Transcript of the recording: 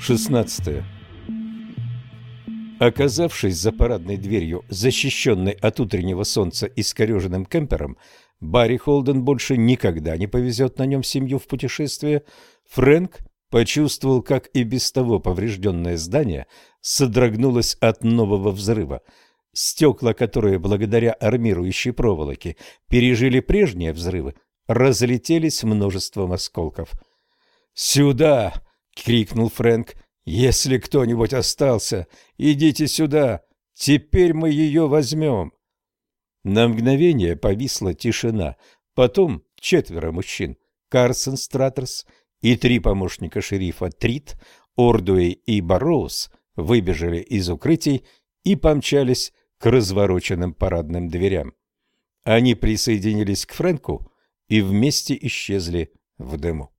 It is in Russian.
16. Оказавшись за парадной дверью, защищенной от утреннего солнца искореженным кемпером, Барри Холден больше никогда не повезет на нем семью в путешествие, Фрэнк почувствовал, как и без того поврежденное здание содрогнулось от нового взрыва. Стекла, которые благодаря армирующей проволоке пережили прежние взрывы, разлетелись множеством осколков. «Сюда!» — крикнул Фрэнк. «Если кто-нибудь остался, идите сюда! Теперь мы ее возьмем!» На мгновение повисла тишина. Потом четверо мужчин — Карсон Стратерс и три помощника шерифа Трит, Ордуэй и Барроуз — выбежали из укрытий и помчались к развороченным парадным дверям. Они присоединились к Фрэнку и вместе исчезли в дыму.